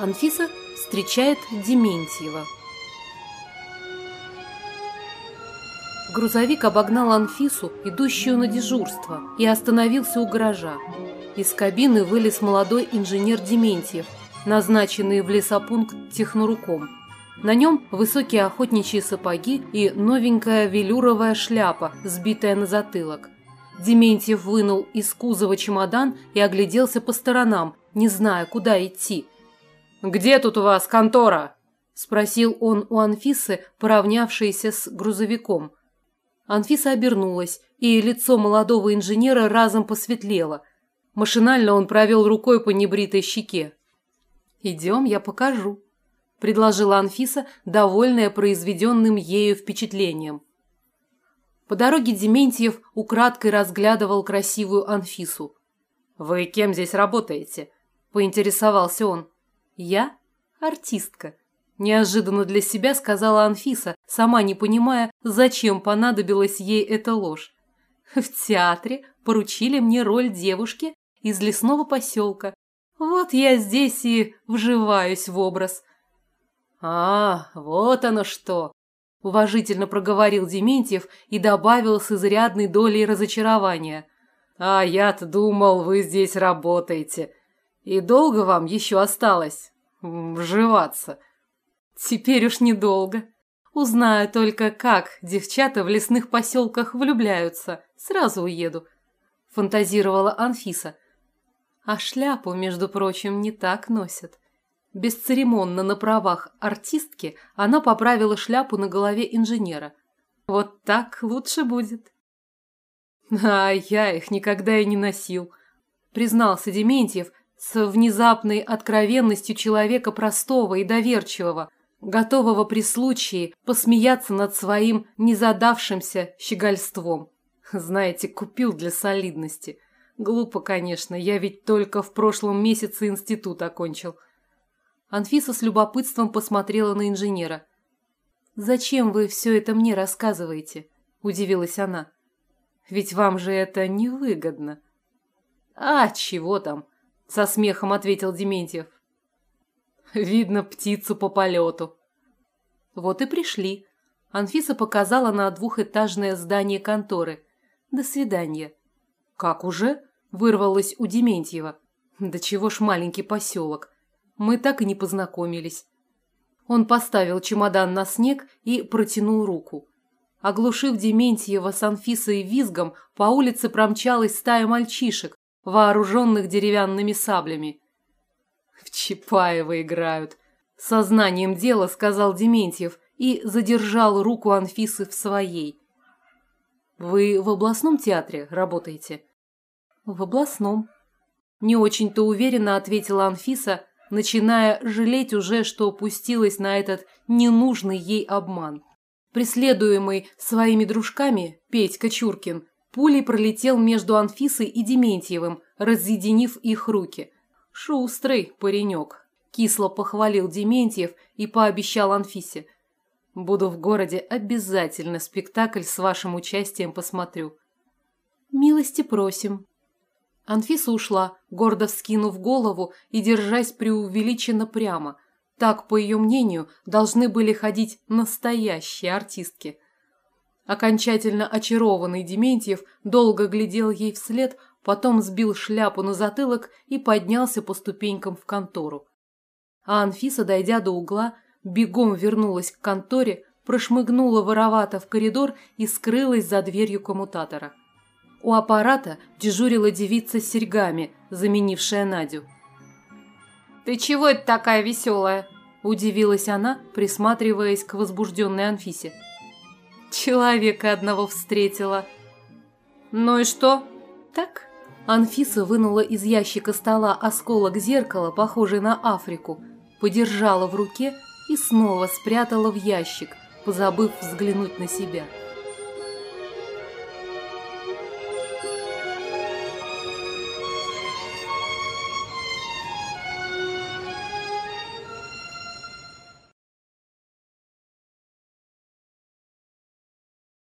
Анфиса встречает Дементьева. Грузовик обогнал Анфису, идущую на дежурство, и остановился у гаража. Из кабины вылез молодой инженер Дементьев, назначенный в лесопункт техноруком. На нем высокие охотничьи сапоги и новенькая велюровая шляпа, сбитая на затылок. Дементьев вынул из кузова чемодан и огляделся по сторонам, не зная, куда идти – «Где тут у вас контора?» – спросил он у Анфисы, поравнявшейся с грузовиком. Анфиса обернулась, и лицо молодого инженера разом посветлело. Машинально он провел рукой по небритой щеке. «Идем, я покажу», – предложила Анфиса, довольная произведенным ею впечатлением. По дороге Дементьев украдкой разглядывал красивую Анфису. «Вы кем здесь работаете?» – поинтересовался он. «Я артистка», – неожиданно для себя сказала Анфиса, сама не понимая, зачем понадобилась ей эта ложь. «В театре поручили мне роль девушки из лесного поселка. Вот я здесь и вживаюсь в образ». «А, вот оно что!» – уважительно проговорил Дементьев и добавил с изрядной долей разочарования. «А я-то думал, вы здесь работаете. И долго вам еще осталось вживаться? Теперь уж недолго. Узнаю только, как девчата в лесных поселках влюбляются. Сразу уеду. Фантазировала Анфиса. А шляпу, между прочим, не так носят. Бесцеремонно на правах артистки она поправила шляпу на голове инженера. Вот так лучше будет. А я их никогда и не носил, признался Дементьев, с внезапной откровенностью человека простого и доверчивого, готового при случае посмеяться над своим незадавшимся щегольством. Знаете, купил для солидности. Глупо, конечно, я ведь только в прошлом месяце институт окончил. Анфиса с любопытством посмотрела на инженера. «Зачем вы все это мне рассказываете?» – удивилась она. «Ведь вам же это невыгодно». «А, чего там?» Со смехом ответил Дементьев. Видно птицу по полету. Вот и пришли. Анфиса показала на двухэтажное здание конторы. До свидания. Как уже? Вырвалось у Дементьева. Да чего ж маленький поселок. Мы так и не познакомились. Он поставил чемодан на снег и протянул руку. Оглушив Дементьева с Анфисой визгом, по улице промчалась стая мальчишек, вооруженных деревянными саблями. «В Чапаева играют», – сознанием дела сказал Дементьев и задержал руку Анфисы в своей. «Вы в областном театре работаете?» «В областном», – не очень-то уверенно ответила Анфиса, начиная жалеть уже, что опустилась на этот ненужный ей обман. Преследуемый своими дружками, Петька Чуркин Пулей пролетел между Анфисой и Дементьевым, разъединив их руки. «Шустрый паренек», – кисло похвалил Дементьев и пообещал Анфисе. «Буду в городе обязательно спектакль с вашим участием посмотрю». «Милости просим». Анфиса ушла, гордо вскинув голову и держась преувеличенно прямо. Так, по ее мнению, должны были ходить настоящие артистки – Окончательно очарованный Дементьев долго глядел ей вслед, потом сбил шляпу на затылок и поднялся по ступенькам в контору. А Анфиса, дойдя до угла, бегом вернулась к конторе, прошмыгнула воровато в коридор и скрылась за дверью коммутатора. У аппарата дежурила девица с серьгами, заменившая Надю. «Ты чего это такая веселая?» – удивилась она, присматриваясь к возбужденной Анфисе. Человека одного встретила. Ну и что? Так. Анфиса вынула из ящика стола осколок зеркала, похожий на Африку, подержала в руке и снова спрятала в ящик, позабыв взглянуть на себя.